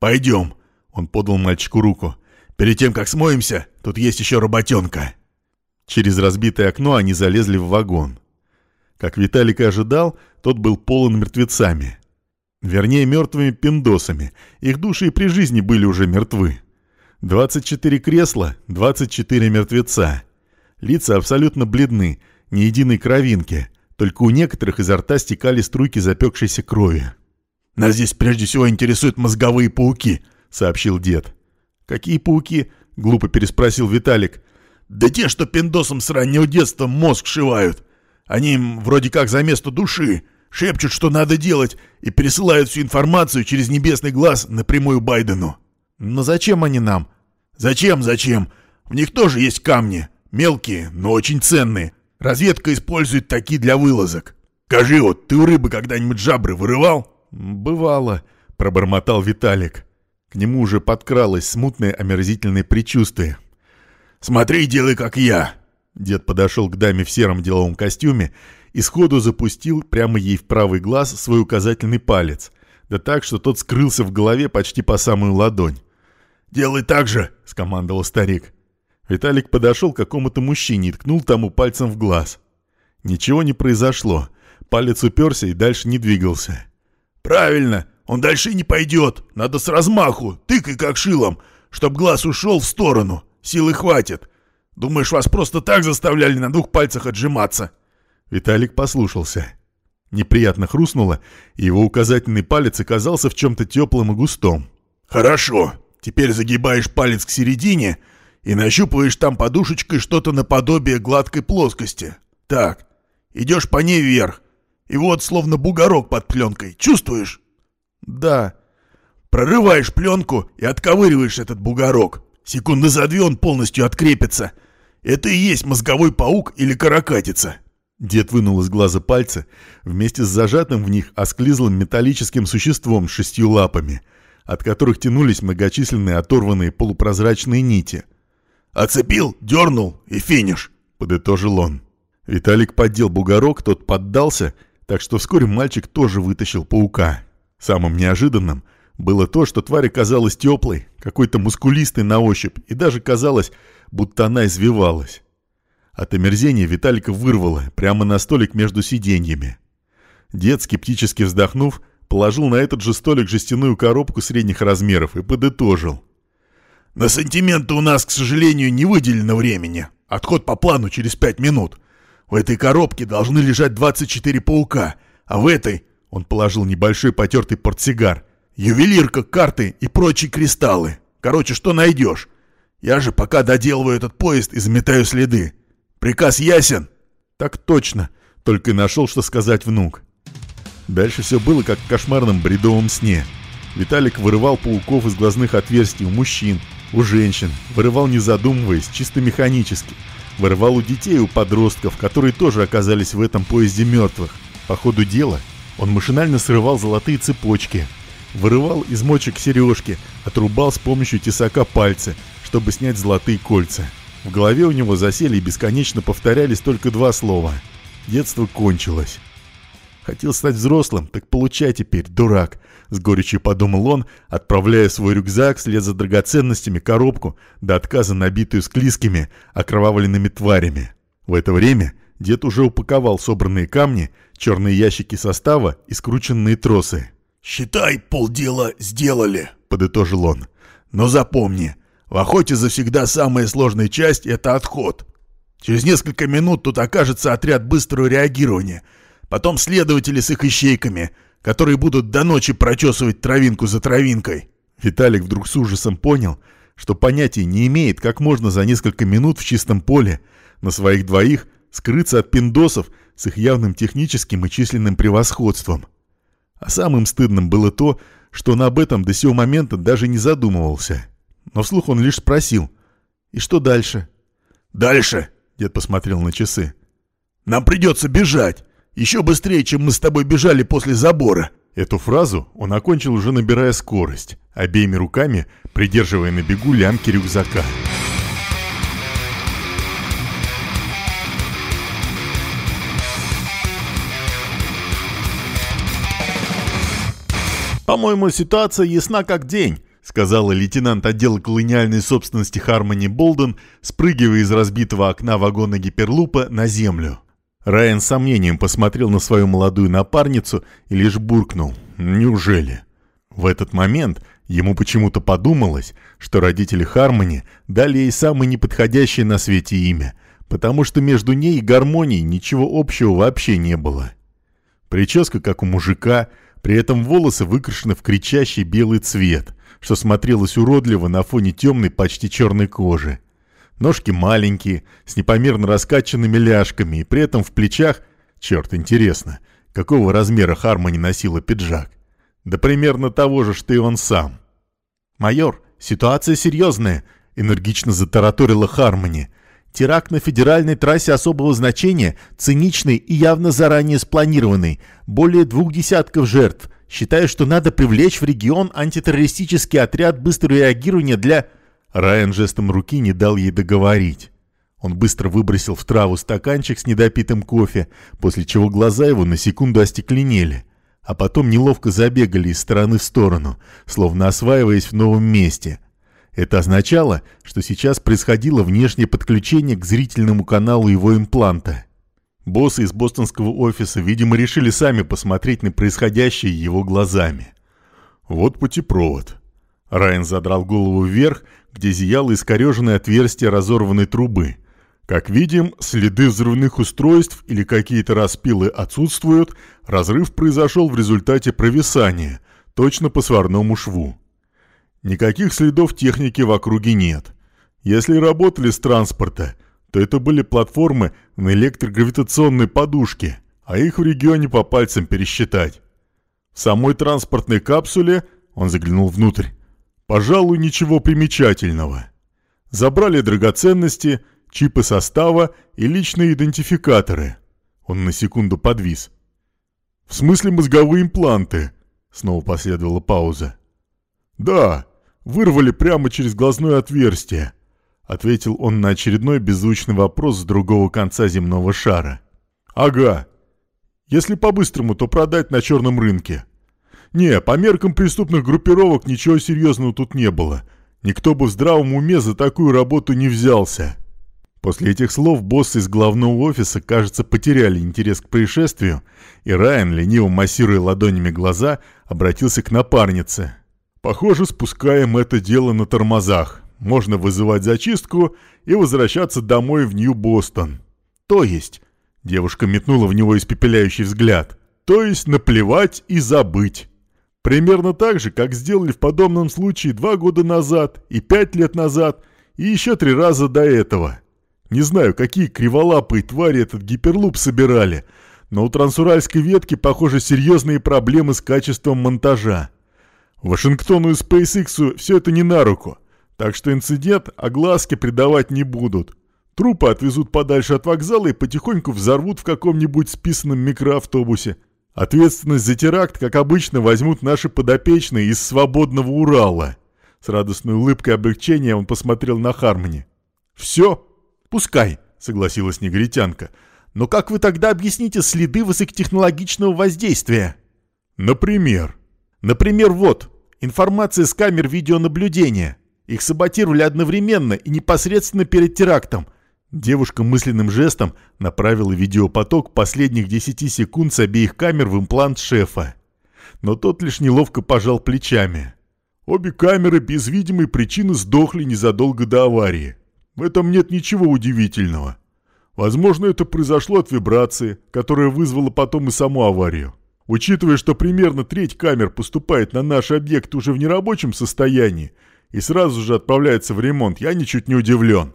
«Пойдем!» – он подал мальчику руку. «Перед тем, как смоемся, тут есть еще работенка!» Через разбитое окно они залезли в вагон. Как Виталик и ожидал, тот был полон мертвецами. Вернее, мертвыми пиндосами. Их души и при жизни были уже мертвы. 24 кресла, 24 мертвеца. Лица абсолютно бледны, ни единой кровинки. Только у некоторых изо рта стекали струйки запекшейся крови. «Нас здесь прежде всего интересуют мозговые пауки», — сообщил дед. «Какие пауки?» — глупо переспросил Виталик. «Да те, что пиндосам с раннего детства мозг шивают. Они им вроде как за место души, шепчут, что надо делать, и пересылают всю информацию через небесный глаз напрямую Байдену. Но зачем они нам? Зачем, зачем? В них тоже есть камни. Мелкие, но очень ценные. Разведка использует такие для вылазок. Скажи, вот ты у рыбы когда-нибудь жабры вырывал? Бывало, пробормотал Виталик. К нему уже подкралось смутное омерзительное предчувствие. «Смотри, делай, как я!» Дед подошел к даме в сером деловом костюме и сходу запустил прямо ей в правый глаз свой указательный палец, да так, что тот скрылся в голове почти по самую ладонь. «Делай так же!» — скомандовал старик. Виталик подошел к какому-то мужчине и ткнул тому пальцем в глаз. Ничего не произошло. Палец уперся и дальше не двигался. «Правильно! Он дальше не пойдет! Надо с размаху! Тыкай как шилом! Чтоб глаз ушел в сторону! Силы хватит! Думаешь, вас просто так заставляли на двух пальцах отжиматься?» Виталик послушался. Неприятно хрустнуло, и его указательный палец оказался в чем-то теплом и густом. «Хорошо. Теперь загибаешь палец к середине и нащупываешь там подушечкой что-то наподобие гладкой плоскости. Так, идешь по ней вверх. И вот словно бугорок под пленкой. Чувствуешь?» «Да». Прорываешь пленку и отковыриваешь этот бугорок. Секунды за две он полностью открепится — это и есть мозговой паук или каракатица. Дед вынул из глаза пальцы вместе с зажатым в них осклизлым металлическим существом с шестью лапами. от которых тянулись многочисленные оторванные полупрозрачные нити. «Оцепил, дернул и финиш», — подытожил он. Виталик поддел бугорок, тот поддался, так что вскоре мальчик тоже вытащил паука. Самым неожиданным было то, что тварь оказалась теплой, какой-то мускулистой на ощупь, и даже казалось, будто она извивалась. От омерзения Виталика вырвало прямо на столик между сиденьями. Дед, скептически вздохнув, положил на этот же столик жестяную коробку средних размеров и подытожил. «На сантименты у нас, к сожалению, не выделено времени. Отход по плану через пять минут. В этой коробке должны лежать 24 паука, а в этой...» Он положил небольшой потертый портсигар. «Ювелирка, карты и прочие кристаллы. Короче, что найдешь? Я же пока доделываю этот поезд и заметаю следы. Приказ ясен?» «Так точно», — только и нашел, что сказать внук. Дальше все было как в кошмарном бредовом сне. Виталик вырывал пауков из глазных отверстий у мужчин, у женщин, вырывал не задумываясь, чисто механически. Вырывал у детей, у подростков, которые тоже оказались в этом поезде мертвых. По ходу дела он машинально срывал золотые цепочки, вырывал из мочек сережки, отрубал с помощью тесака пальцы, чтобы снять золотые кольца. В голове у него засели и бесконечно повторялись только два слова. Детство кончилось. Хотел стать взрослым, так получай теперь, дурак. С горечью подумал он, отправляя свой рюкзак вслед за драгоценностями коробку, до отказа набитую склизкими, окровавленными тварями. В это время дед уже упаковал собранные камни, черные ящики состава и скрученные тросы. «Считай, полдела сделали», — подытожил он. «Но запомни, в охоте завсегда самая сложная часть — это отход. Через несколько минут тут окажется отряд быстрого реагирования — Потом следователи с их ищейками, которые будут до ночи прочесывать травинку за травинкой. Виталик вдруг с ужасом понял, что понятия не имеет, как можно за несколько минут в чистом поле на своих двоих скрыться от пиндосов с их явным техническим и численным превосходством. А самым стыдным было то, что он об этом до сего момента даже не задумывался. Но вслух он лишь спросил, «И что дальше?» «Дальше?» — дед посмотрел на часы. «Нам придется бежать. Еще быстрее, чем мы с тобой бежали после забора». Эту фразу он окончил уже набирая скорость, обеими руками придерживая на бегу лямки рюкзака. «По-моему, ситуация ясна как день», — сказала лейтенант отдела колониальной собственности Хармони Болден, спрыгивая из разбитого окна вагона гиперлупа на землю. Райан с сомнением посмотрел на свою молодую напарницу и лишь буркнул «Неужели?». В этот момент ему почему-то подумалось, что родители Хармони дали ей самое неподходящее на свете имя, потому что между ней и гармонией ничего общего вообще не было. Прическа, как у мужика, при этом волосы выкрашены в кричащий белый цвет, что смотрелось уродливо на фоне темной, почти черной кожи. Ножки маленькие, с непомерно раскачанными ляжками, и при этом в плечах... Черт, интересно, какого размера Хармони носила пиджак? Да примерно того же, что и он сам. «Майор, ситуация серьезная», — энергично затараторила Хармони. «Теракт на федеральной трассе особого значения, циничный и явно заранее спланированный. Более двух десятков жертв. Считаю, что надо привлечь в регион антитеррористический отряд быстрого реагирования для...» Райан жестом руки не дал ей договорить. Он быстро выбросил в траву стаканчик с недопитым кофе, после чего глаза его на секунду остекленели, а потом неловко забегали из стороны в сторону, словно осваиваясь в новом месте. Это означало, что сейчас происходило внешнее подключение к зрительному каналу его импланта. Боссы из бостонского офиса, видимо, решили сами посмотреть на происходящее его глазами. Вот путепровод. Райан задрал голову вверх, где зияло искореженное отверстие разорванной трубы. Как видим, следы взрывных устройств или какие-то распилы отсутствуют, разрыв произошел в результате провисания, точно по сварному шву. Никаких следов техники в округе нет. Если работали с транспорта, то это были платформы на электрогравитационной подушке, а их в регионе по пальцам пересчитать. В самой транспортной капсуле, он заглянул внутрь, Пожалуй, ничего примечательного. Забрали драгоценности, чипы состава и личные идентификаторы. Он на секунду подвис. «В смысле мозговые импланты?» Снова последовала пауза. «Да, вырвали прямо через глазное отверстие», — ответил он на очередной беззвучный вопрос с другого конца земного шара. «Ага. Если по-быстрому, то продать на черном рынке». «Не, по меркам преступных группировок ничего серьезного тут не было. Никто бы в здравом уме за такую работу не взялся». После этих слов боссы из главного офиса, кажется, потеряли интерес к происшествию, и Райан, лениво массируя ладонями глаза, обратился к напарнице. «Похоже, спускаем это дело на тормозах. Можно вызывать зачистку и возвращаться домой в Нью-Бостон». «То есть?» — девушка метнула в него испепеляющий взгляд. «То есть наплевать и забыть». Примерно так же, как сделали в подобном случае два года назад и пять лет назад и еще три раза до этого. Не знаю, какие криволапые твари этот гиперлуп собирали, но у трансуральской ветки, похоже, серьезные проблемы с качеством монтажа. Вашингтону и SpaceX все это не на руку, так что инцидент огласке придавать не будут. Трупы отвезут подальше от вокзала и потихоньку взорвут в каком-нибудь списанном микроавтобусе. Ответственность за теракт, как обычно, возьмут наши подопечные из свободного Урала. С радостной улыбкой облегчения он посмотрел на Хармони. «Все?» «Пускай», — согласилась негритянка. «Но как вы тогда объясните следы высокотехнологичного воздействия?» «Например?» «Например, вот, информация с камер видеонаблюдения. Их саботировали одновременно и непосредственно перед терактом. Девушка мысленным жестом направила видеопоток последних 10 секунд с обеих камер в имплант шефа. Но тот лишь неловко пожал плечами. Обе камеры без видимой причины сдохли незадолго до аварии. В этом нет ничего удивительного. Возможно, это произошло от вибрации, которая вызвала потом и саму аварию. Учитывая, что примерно треть камер поступает на наш объект уже в нерабочем состоянии и сразу же отправляется в ремонт, я ничуть не удивлен.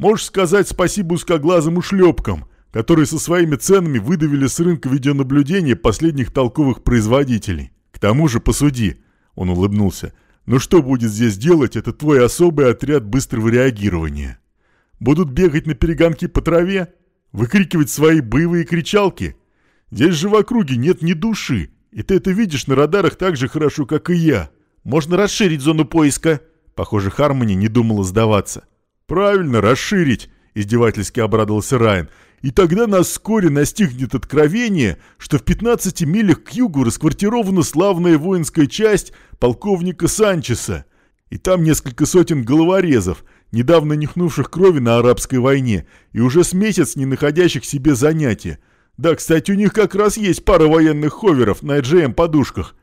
Можешь сказать спасибо узкоглазым ушлепкам, которые со своими ценами выдавили с рынка видеонаблюдения последних толковых производителей. К тому же посуди, он улыбнулся, но что будет здесь делать этот твой особый отряд быстрого реагирования? Будут бегать на перегонки по траве? Выкрикивать свои боевые кричалки? Здесь же в округе нет ни души, и ты это видишь на радарах так же хорошо, как и я. Можно расширить зону поиска. Похоже, Хармони не думала сдаваться. Правильно, расширить, издевательски обрадовался Райан. И тогда нас вскоре настигнет откровение, что в 15 милях к югу расквартирована славная воинская часть полковника Санчеса. И там несколько сотен головорезов, недавно нюхнувших крови на арабской войне и уже с месяц не находящих себе занятия. Да, кстати, у них как раз есть пара военных ховеров на GM-подушках.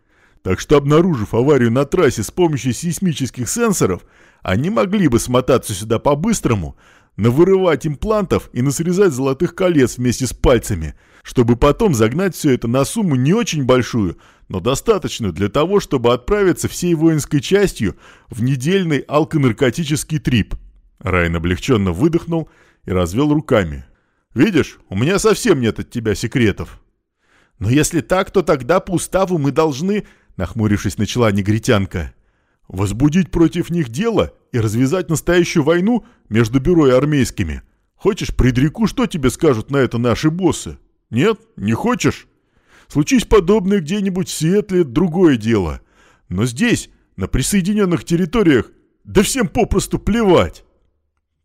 Так что, обнаружив аварию на трассе с помощью сейсмических сенсоров, они могли бы смотаться сюда по-быстрому, навырывать имплантов и насрезать золотых колец вместе с пальцами, чтобы потом загнать все это на сумму не очень большую, но достаточную для того, чтобы отправиться всей воинской частью в недельный алконаркотический трип. Райан облегченно выдохнул и развел руками. «Видишь, у меня совсем нет от тебя секретов». «Но если так, то тогда по уставу мы должны...» Нахмурившись, начала негритянка. «Возбудить против них дело и развязать настоящую войну между бюро и армейскими. Хочешь, предреку, что тебе скажут на это наши боссы? Нет? Не хочешь? Случись подобное где-нибудь в Сиэтле, другое дело. Но здесь, на присоединенных территориях, да всем попросту плевать.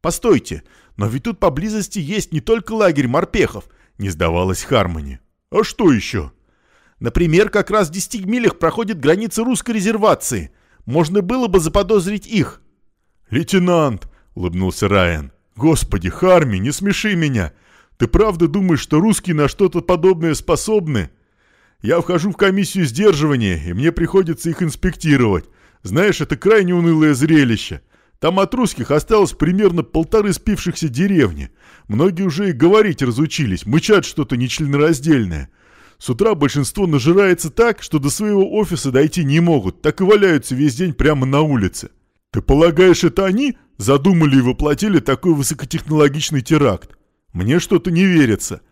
Постойте, но ведь тут поблизости есть не только лагерь морпехов, не сдавалась Хармони. А что еще? Например, как раз в 10 милях проходит граница русской резервации. Можно было бы заподозрить их. «Лейтенант!» — улыбнулся Райан. «Господи, Харми, не смеши меня! Ты правда думаешь, что русские на что-то подобное способны? Я вхожу в комиссию сдерживания, и мне приходится их инспектировать. Знаешь, это крайне унылое зрелище. Там от русских осталось примерно полторы спившихся деревни. Многие уже и говорить разучились, мычат что-то нечленораздельное. С утра большинство нажирается так, что до своего офиса дойти не могут, так и валяются весь день прямо на улице. Ты полагаешь, это они задумали и воплотили такой высокотехнологичный теракт? Мне что-то не верится.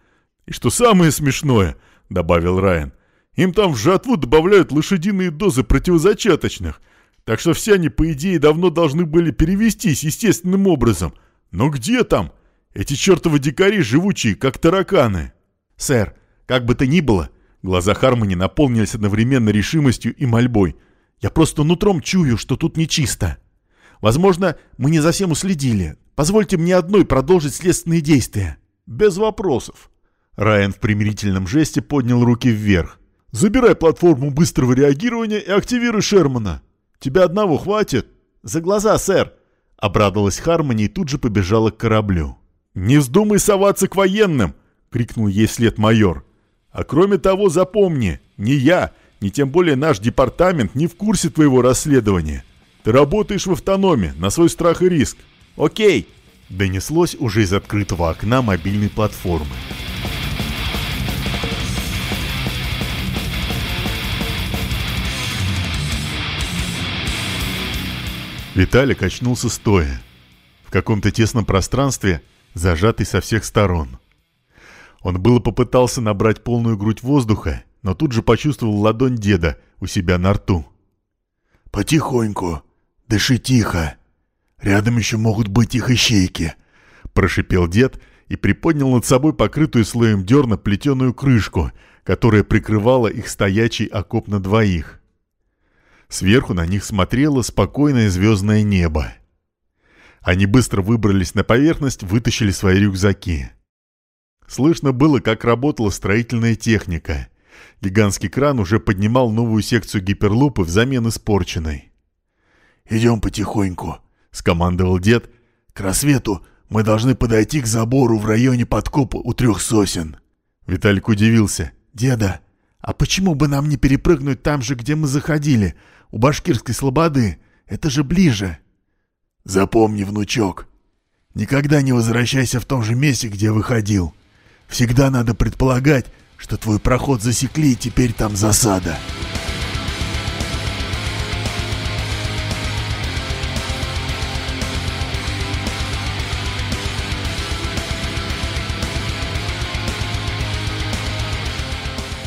И что самое смешное, добавил Райан, им там в жатву добавляют лошадиные дозы противозачаточных. Так что все они, по идее, давно должны были перевестись естественным образом. Но где там? Эти чертовы дикари живучие, как тараканы. Сэр, как бы то ни было, глаза Хармони наполнились одновременно решимостью и мольбой – Я просто нутром чую, что тут нечисто. Возможно, мы не за всем уследили. Позвольте мне одной продолжить следственные действия». «Без вопросов». Райан в примирительном жесте поднял руки вверх. «Забирай платформу быстрого реагирования и активируй Шермана. Тебя одного хватит?» «За глаза, сэр!» Обрадовалась Хармони и тут же побежала к кораблю. «Не вздумай соваться к военным!» — крикнул ей след майор. «А кроме того, запомни, ни я, ни тем более наш департамент не в курсе твоего расследования. Ты работаешь в автономе, на свой страх и риск. Окей!» Донеслось уже из открытого окна мобильной платформы. Виталик очнулся стоя. В каком-то тесном пространстве, зажатый со всех сторон. Он было попытался набрать полную грудь воздуха, но тут же почувствовал ладонь деда у себя на рту. «Потихоньку, дыши тихо. Рядом еще могут быть их ищейки», — прошипел дед и приподнял над собой покрытую слоем дерна плетеную крышку, которая прикрывала их стоячий окоп на двоих. Сверху на них смотрело спокойное звездное небо. Они быстро выбрались на поверхность, вытащили свои рюкзаки. Слышно было, как работала строительная техника. Гигантский кран уже поднимал новую секцию гиперлупы взамен испорченной. «Идем потихоньку», — скомандовал дед. «К рассвету мы должны подойти к забору в районе подкопа у трех сосен». Виталик удивился. «Деда, а почему бы нам не перепрыгнуть там же, где мы заходили, у Башкирской Слободы? Это же ближе». «Запомни, внучок, никогда не возвращайся в том же месте, где выходил. Всегда надо предполагать, что твой проход засекли и теперь там засада.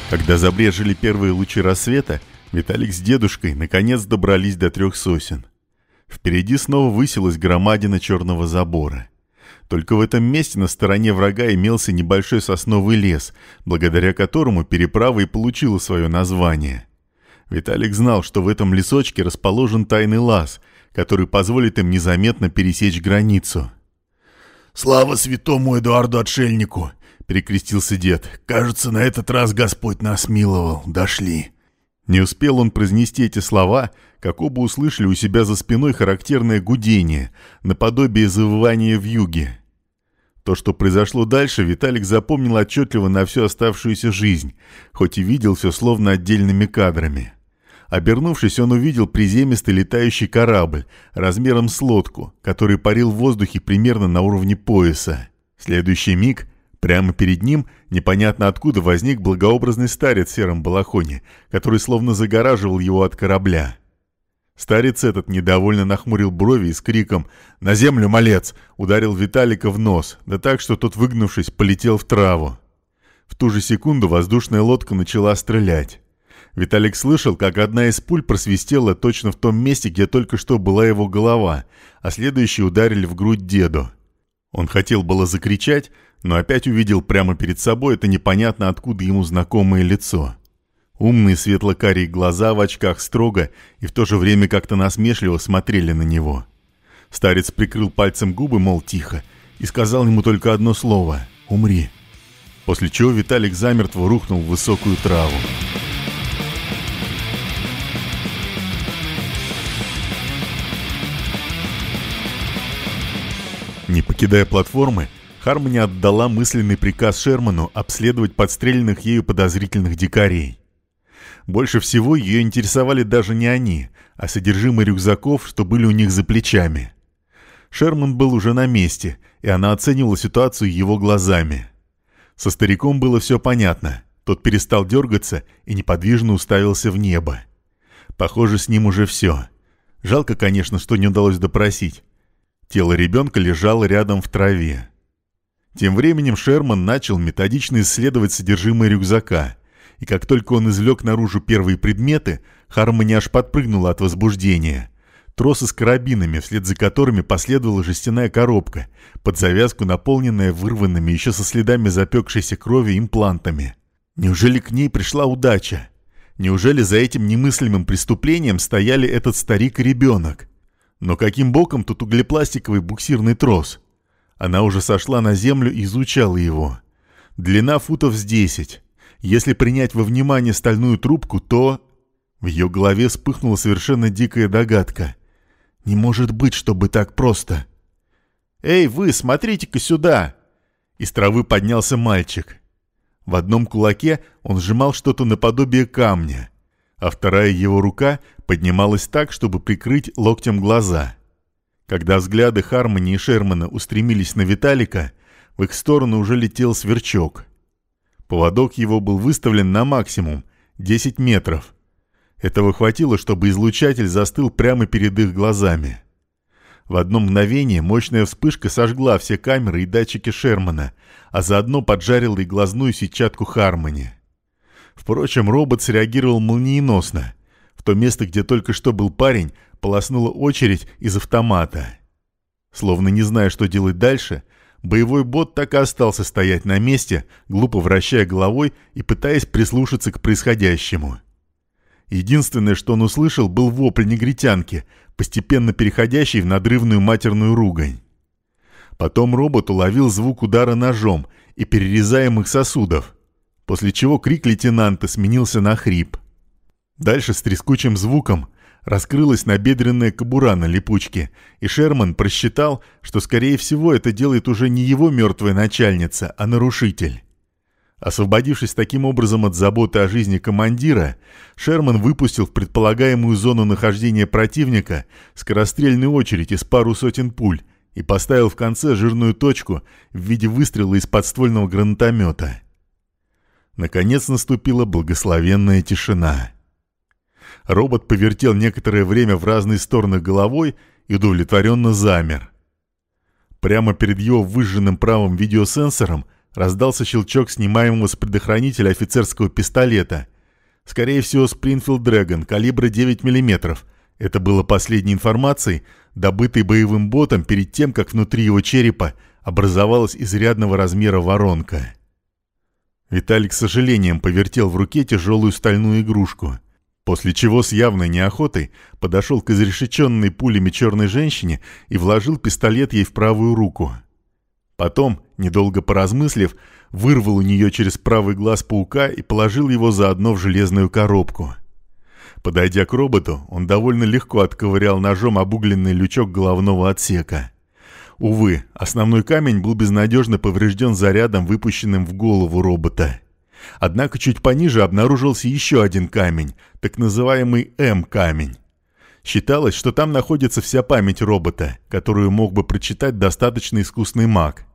Когда забрежили первые лучи рассвета, Виталик с дедушкой наконец добрались до трех сосен. Впереди снова высилась громадина черного забора. Только в этом месте на стороне врага имелся небольшой сосновый лес, благодаря которому переправа и получила свое название. Виталик знал, что в этом лесочке расположен тайный лаз, который позволит им незаметно пересечь границу. «Слава святому Эдуарду Отшельнику!» — перекрестился дед. «Кажется, на этот раз Господь нас миловал. Дошли». Не успел он произнести эти слова, как оба услышали у себя за спиной характерное гудение, наподобие завывания в юге. То, что произошло дальше, Виталик запомнил отчетливо на всю оставшуюся жизнь, хоть и видел все словно отдельными кадрами. Обернувшись, он увидел приземистый летающий корабль размером с лодку, который парил в воздухе примерно на уровне пояса. Следующий миг прямо перед ним непонятно откуда возник благообразный старец в сером балахоне, который словно загораживал его от корабля. Старец этот недовольно нахмурил брови и с криком «На землю, малец!» ударил Виталика в нос, да так, что тот, выгнувшись, полетел в траву. В ту же секунду воздушная лодка начала стрелять. Виталик слышал, как одна из пуль просвистела точно в том месте, где только что была его голова, а следующие ударили в грудь деду. Он хотел было закричать, но опять увидел прямо перед собой это непонятно откуда ему знакомое лицо. Умные светло-карие глаза в очках строго и в то же время как-то насмешливо смотрели на него. Старец прикрыл пальцем губы, мол, тихо, и сказал ему только одно слово «Умри». После чего Виталик замертво рухнул в высокую траву. Не покидая платформы, Хармони отдала мысленный приказ Шерману обследовать подстреленных ею подозрительных дикарей. Больше всего ее интересовали даже не они, а содержимое рюкзаков, что были у них за плечами. Шерман был уже на месте, и она оценивала ситуацию его глазами. Со стариком было все понятно. Тот перестал дергаться и неподвижно уставился в небо. Похоже, с ним уже все. Жалко, конечно, что не удалось допросить. Тело ребенка лежало рядом в траве. Тем временем Шерман начал методично исследовать содержимое рюкзака – и как только он извлек наружу первые предметы, Хармони аж подпрыгнула от возбуждения. Тросы с карабинами, вслед за которыми последовала жестяная коробка, под завязку наполненная вырванными еще со следами запекшейся крови имплантами. Неужели к ней пришла удача? Неужели за этим немыслимым преступлением стояли этот старик и ребенок? Но каким боком тут углепластиковый буксирный трос? Она уже сошла на землю и изучала его. Длина футов с десять. Если принять во внимание стальную трубку, то... В ее голове вспыхнула совершенно дикая догадка. Не может быть, чтобы так просто. «Эй, вы, смотрите-ка сюда!» Из травы поднялся мальчик. В одном кулаке он сжимал что-то наподобие камня, а вторая его рука поднималась так, чтобы прикрыть локтем глаза. Когда взгляды Хармони и Шермана устремились на Виталика, в их сторону уже летел сверчок. Поводок его был выставлен на максимум — 10 метров. Этого хватило, чтобы излучатель застыл прямо перед их глазами. В одно мгновение мощная вспышка сожгла все камеры и датчики Шермана, а заодно поджарила и глазную сетчатку Хармони. Впрочем, робот среагировал молниеносно. В то место, где только что был парень, полоснула очередь из автомата. Словно не зная, что делать дальше, боевой бот так и остался стоять на месте, глупо вращая головой и пытаясь прислушаться к происходящему. Единственное, что он услышал, был вопль негритянки, постепенно переходящий в надрывную матерную ругань. Потом робот уловил звук удара ножом и перерезаемых сосудов, после чего крик лейтенанта сменился на хрип. Дальше с трескучим звуком раскрылась набедренная кобура на липучке, и Шерман просчитал, что, скорее всего, это делает уже не его мертвая начальница, а нарушитель. Освободившись таким образом от заботы о жизни командира, Шерман выпустил в предполагаемую зону нахождения противника скорострельную очередь из пару сотен пуль и поставил в конце жирную точку в виде выстрела из подствольного гранатомета. Наконец наступила благословенная тишина. Робот повертел некоторое время в разные стороны головой и удовлетворенно замер. Прямо перед его выжженным правым видеосенсором Раздался щелчок снимаемого с предохранителя офицерского пистолета. Скорее всего, Springfield Dragon калибра 9 мм. Это было последней информацией, добытой боевым ботом перед тем, как внутри его черепа образовалась изрядного размера воронка. Виталик с сожалением повертел в руке тяжелую стальную игрушку, после чего с явной неохотой подошел к изрешеченной пулями черной женщине и вложил пистолет ей в правую руку. Потом, недолго поразмыслив, вырвал у нее через правый глаз паука и положил его заодно в железную коробку. Подойдя к роботу, он довольно легко отковырял ножом обугленный лючок головного отсека. Увы, основной камень был безнадежно поврежден зарядом, выпущенным в голову робота. Однако чуть пониже обнаружился еще один камень, так называемый М-камень. Считалось, что там находится вся память робота, которую мог бы прочитать достаточно искусный маг.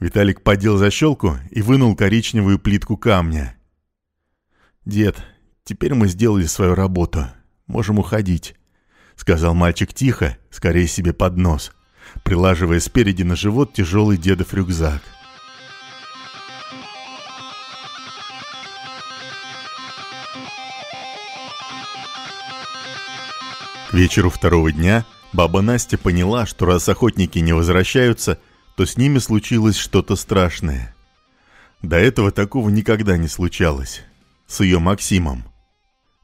Виталик подел защелку и вынул коричневую плитку камня. «Дед, теперь мы сделали свою работу. Можем уходить», — сказал мальчик тихо, скорее себе под нос, прилаживая спереди на живот тяжелый дедов рюкзак. Вечеру второго дня баба Настя поняла, что раз охотники не возвращаются, то с ними случилось что-то страшное. До этого такого никогда не случалось. С ее Максимом.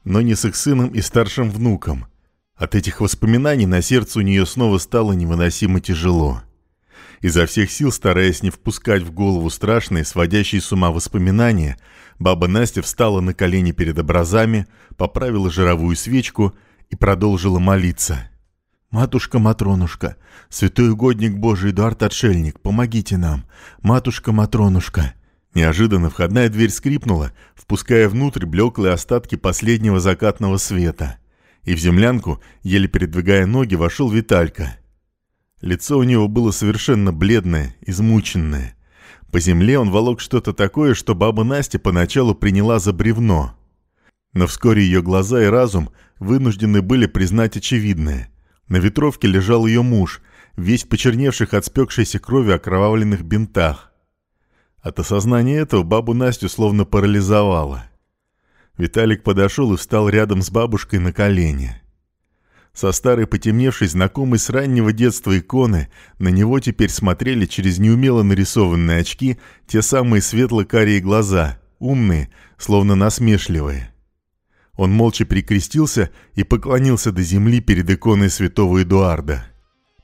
Но не с их сыном и старшим внуком. От этих воспоминаний на сердце у нее снова стало невыносимо тяжело. Изо всех сил, стараясь не впускать в голову страшные, сводящие с ума воспоминания, баба Настя встала на колени перед образами, поправила жировую свечку и продолжила молиться. «Матушка-матронушка, святой угодник Божий Эдуард-отшельник, помогите нам! Матушка-матронушка!» Неожиданно входная дверь скрипнула, впуская внутрь блеклые остатки последнего закатного света. И в землянку, еле передвигая ноги, вошел Виталька. Лицо у него было совершенно бледное, измученное. По земле он волок что-то такое, что баба Настя поначалу приняла за бревно. Но вскоре ее глаза и разум вынуждены были признать очевидное. На ветровке лежал ее муж, весь почерневших от спекшейся крови окровавленных бинтах. От осознания этого бабу Настю словно парализовало. Виталик подошел и встал рядом с бабушкой на колени. Со старой потемневшей, знакомой с раннего детства иконы, на него теперь смотрели через неумело нарисованные очки те самые светло-карие глаза, умные, словно насмешливые. Он молча перекрестился и поклонился до земли перед иконой святого Эдуарда.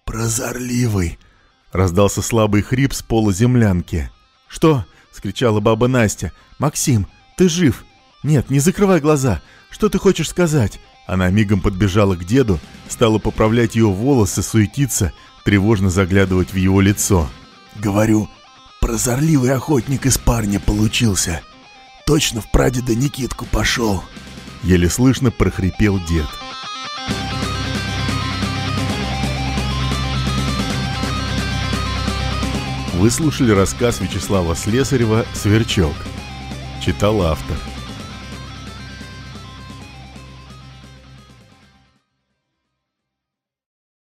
«Прозорливый!» — раздался слабый хрип с пола землянки. «Что?» — скричала баба Настя. «Максим, ты жив? Нет, не закрывай глаза. Что ты хочешь сказать?» Она мигом подбежала к деду, стала поправлять его волосы, суетиться, тревожно заглядывать в его лицо. «Говорю, прозорливый охотник из парня получился. Точно в прадеда Никитку пошел». Еле слышно прохрипел дед. Вы слушали рассказ Вячеслава Слесарева «Сверчок». Читал автор.